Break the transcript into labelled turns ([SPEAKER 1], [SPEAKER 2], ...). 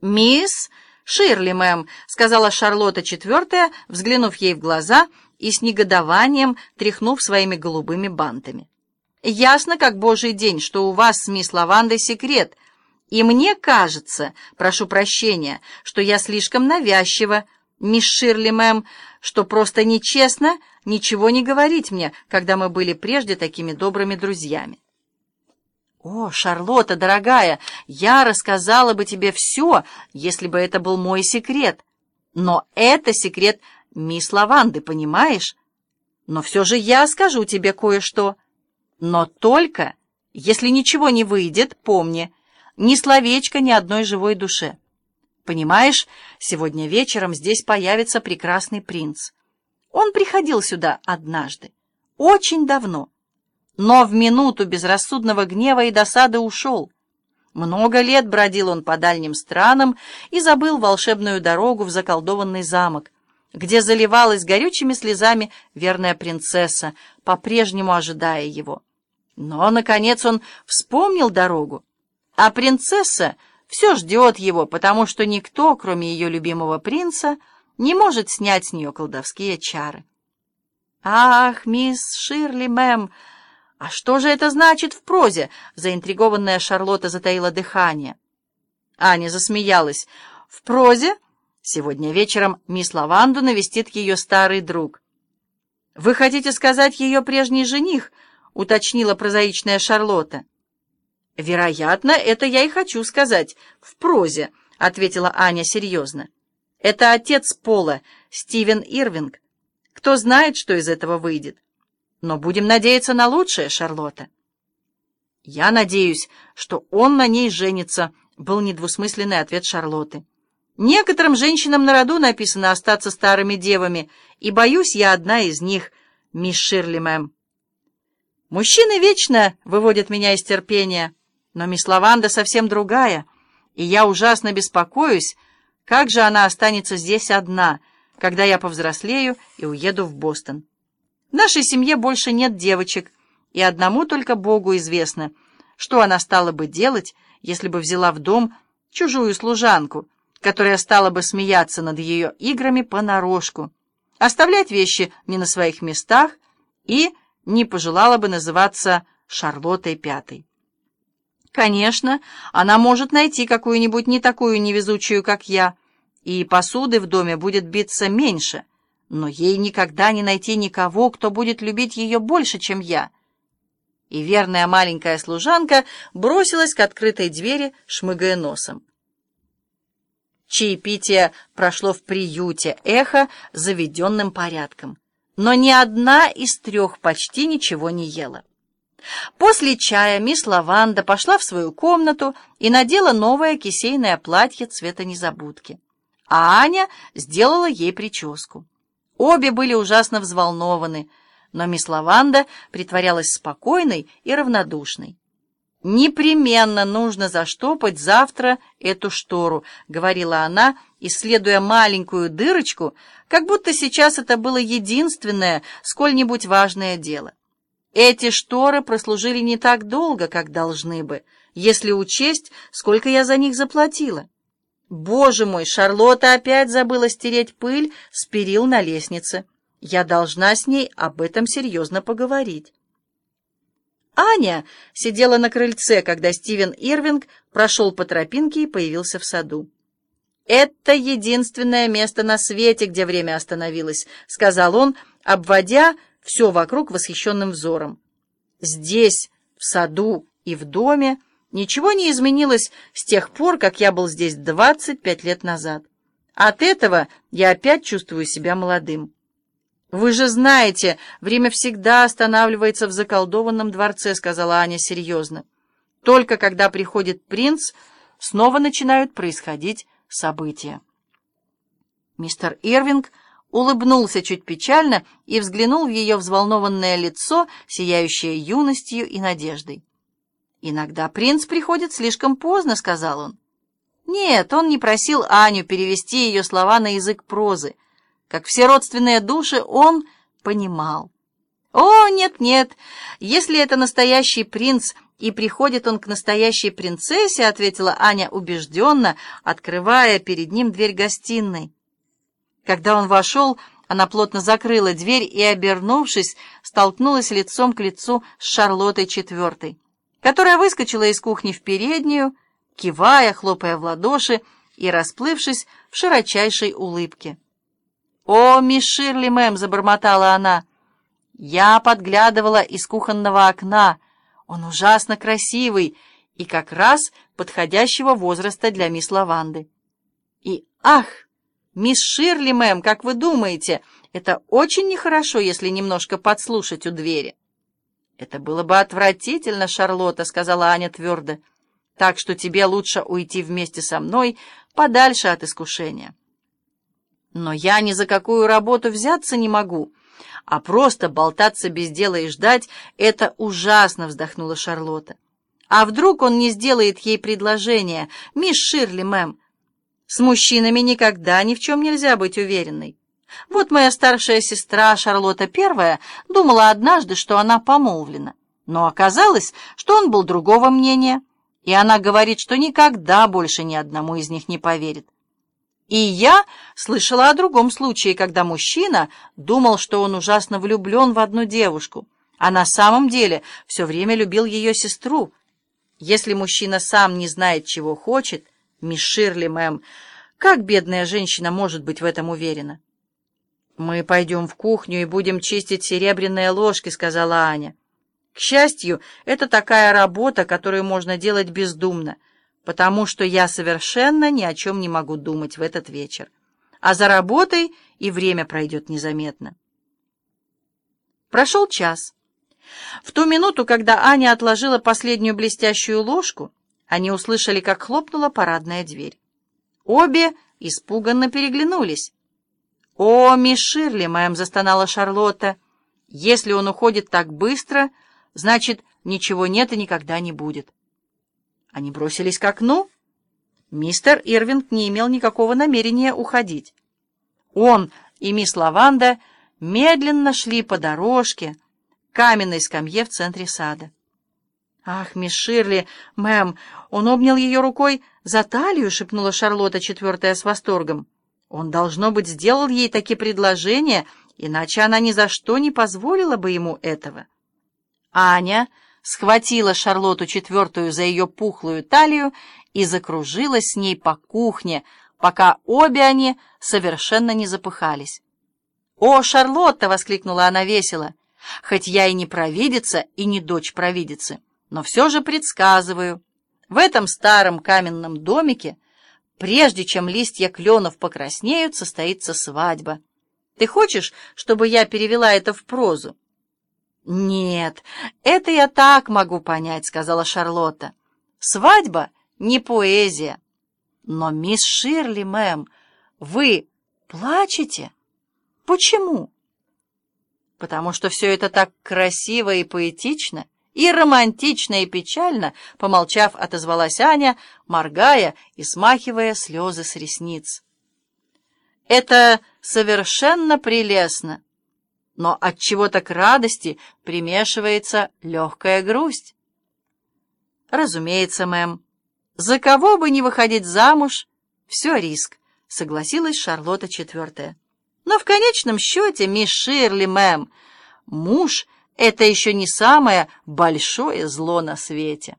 [SPEAKER 1] «Мисс Ширли, мэм», — сказала Шарлотта четвертая, взглянув ей в глаза и с негодованием тряхнув своими голубыми бантами. «Ясно, как божий день, что у вас с мисс Лавандой секрет, и мне кажется, прошу прощения, что я слишком навязчива, мисс Ширли, мэм, что просто нечестно ничего не говорить мне, когда мы были прежде такими добрыми друзьями». «О, Шарлотта, дорогая, я рассказала бы тебе все, если бы это был мой секрет. Но это секрет мисс Лаванды, понимаешь? Но все же я скажу тебе кое-что. Но только, если ничего не выйдет, помни, ни словечка ни одной живой душе. Понимаешь, сегодня вечером здесь появится прекрасный принц. Он приходил сюда однажды, очень давно» но в минуту безрассудного гнева и досады ушел. Много лет бродил он по дальним странам и забыл волшебную дорогу в заколдованный замок, где заливалась горючими слезами верная принцесса, по-прежнему ожидая его. Но, наконец, он вспомнил дорогу, а принцесса все ждет его, потому что никто, кроме ее любимого принца, не может снять с нее колдовские чары. «Ах, мисс Ширли, мэм!» «А что же это значит в прозе?» — заинтригованная Шарлотта затаила дыхание. Аня засмеялась. «В прозе? Сегодня вечером мисс Лаванду навестит ее старый друг». «Вы хотите сказать ее прежний жених?» — уточнила прозаичная Шарлотта. «Вероятно, это я и хочу сказать. В прозе», — ответила Аня серьезно. «Это отец Пола, Стивен Ирвинг. Кто знает, что из этого выйдет?» Но будем надеяться на лучшее, Шарлотта. Я надеюсь, что он на ней женится, был недвусмысленный ответ Шарлотты. Некоторым женщинам на роду написано остаться старыми девами, и, боюсь, я одна из них, мисс Ширли, мэм. Мужчины вечно выводят меня из терпения, но мисс Лаванда совсем другая, и я ужасно беспокоюсь, как же она останется здесь одна, когда я повзрослею и уеду в Бостон. В нашей семье больше нет девочек, и одному только Богу известно, что она стала бы делать, если бы взяла в дом чужую служанку, которая стала бы смеяться над ее играми понарошку, оставлять вещи не на своих местах и не пожелала бы называться Шарлоттой Пятой. Конечно, она может найти какую-нибудь не такую невезучую, как я, и посуды в доме будет биться меньше, но ей никогда не найти никого, кто будет любить ее больше, чем я. И верная маленькая служанка бросилась к открытой двери, шмыгая носом. Чаепитие прошло в приюте, эхо заведенным порядком. Но ни одна из трех почти ничего не ела. После чая мисс Лаванда пошла в свою комнату и надела новое кисейное платье цвета незабудки. А Аня сделала ей прическу. Обе были ужасно взволнованы, но мисс Лаванда притворялась спокойной и равнодушной. «Непременно нужно заштопать завтра эту штору», — говорила она, исследуя маленькую дырочку, как будто сейчас это было единственное, сколь-нибудь важное дело. Эти шторы прослужили не так долго, как должны бы, если учесть, сколько я за них заплатила. Боже мой, Шарлотта опять забыла стереть пыль с перил на лестнице. Я должна с ней об этом серьезно поговорить. Аня сидела на крыльце, когда Стивен Ирвинг прошел по тропинке и появился в саду. «Это единственное место на свете, где время остановилось», — сказал он, обводя все вокруг восхищенным взором. «Здесь, в саду и в доме, — Ничего не изменилось с тех пор, как я был здесь 25 лет назад. От этого я опять чувствую себя молодым. «Вы же знаете, время всегда останавливается в заколдованном дворце», — сказала Аня серьезно. «Только когда приходит принц, снова начинают происходить события». Мистер Ирвинг улыбнулся чуть печально и взглянул в ее взволнованное лицо, сияющее юностью и надеждой. «Иногда принц приходит слишком поздно», — сказал он. Нет, он не просил Аню перевести ее слова на язык прозы. Как все родственные души, он понимал. «О, нет-нет, если это настоящий принц, и приходит он к настоящей принцессе», — ответила Аня убежденно, открывая перед ним дверь гостиной. Когда он вошел, она плотно закрыла дверь и, обернувшись, столкнулась лицом к лицу с Шарлоттой Четвертой, которая выскочила из кухни в переднюю, кивая, хлопая в ладоши и расплывшись в широчайшей улыбке. «О, мисс Ширли, мэм!» — забормотала она. «Я подглядывала из кухонного окна. Он ужасно красивый и как раз подходящего возраста для мисс Лаванды. И, ах, мисс Ширли, мэм, как вы думаете, это очень нехорошо, если немножко подслушать у двери?» «Это было бы отвратительно, Шарлотта», — сказала Аня твердо. «Так что тебе лучше уйти вместе со мной подальше от искушения». Но я ни за какую работу взяться не могу, а просто болтаться без дела и ждать — это ужасно, вздохнула Шарлотта. А вдруг он не сделает ей предложение? Мисс Ширли, мэм, с мужчинами никогда ни в чем нельзя быть уверенной. Вот моя старшая сестра Шарлотта Первая думала однажды, что она помолвлена, но оказалось, что он был другого мнения, и она говорит, что никогда больше ни одному из них не поверит. И я слышала о другом случае, когда мужчина думал, что он ужасно влюблен в одну девушку, а на самом деле все время любил ее сестру. Если мужчина сам не знает, чего хочет, мисс Ширли, мэм, как бедная женщина может быть в этом уверена? «Мы пойдем в кухню и будем чистить серебряные ложки», — сказала Аня. «К счастью, это такая работа, которую можно делать бездумно» потому что я совершенно ни о чем не могу думать в этот вечер. А за работой и время пройдет незаметно. Прошел час. В ту минуту, когда Аня отложила последнюю блестящую ложку, они услышали, как хлопнула парадная дверь. Обе испуганно переглянулись. «О, мисс Ширли!» — моем застонала Шарлотта. «Если он уходит так быстро, значит, ничего нет и никогда не будет». Они бросились к окну. Мистер Ирвинг не имел никакого намерения уходить. Он и мисс Лаванда медленно шли по дорожке, каменной скамье в центре сада. «Ах, мисс Ширли, мэм!» Он обнял ее рукой за талию, шепнула Шарлотта, четвертая с восторгом. Он, должно быть, сделал ей такие предложения, иначе она ни за что не позволила бы ему этого. Аня схватила Шарлоту четвертую за ее пухлую талию и закружилась с ней по кухне, пока обе они совершенно не запыхались. «О, Шарлотта!» — воскликнула она весело. «Хоть я и не провидица, и не дочь провидицы, но все же предсказываю. В этом старом каменном домике, прежде чем листья кленов покраснеют, состоится свадьба. Ты хочешь, чтобы я перевела это в прозу?» «Нет, это я так могу понять», — сказала Шарлотта. «Свадьба не поэзия». «Но, мисс Ширли, мэм, вы плачете? Почему?» «Потому что все это так красиво и поэтично, и романтично, и печально», — помолчав, отозвалась Аня, моргая и смахивая слезы с ресниц. «Это совершенно прелестно» но от чего-то к радости примешивается легкая грусть. Разумеется, мэм. За кого бы не выходить замуж, все риск, согласилась Шарлотта четвертая. Но в конечном счете, мисс Ширли, мэм, муж — это еще не самое большое зло на свете.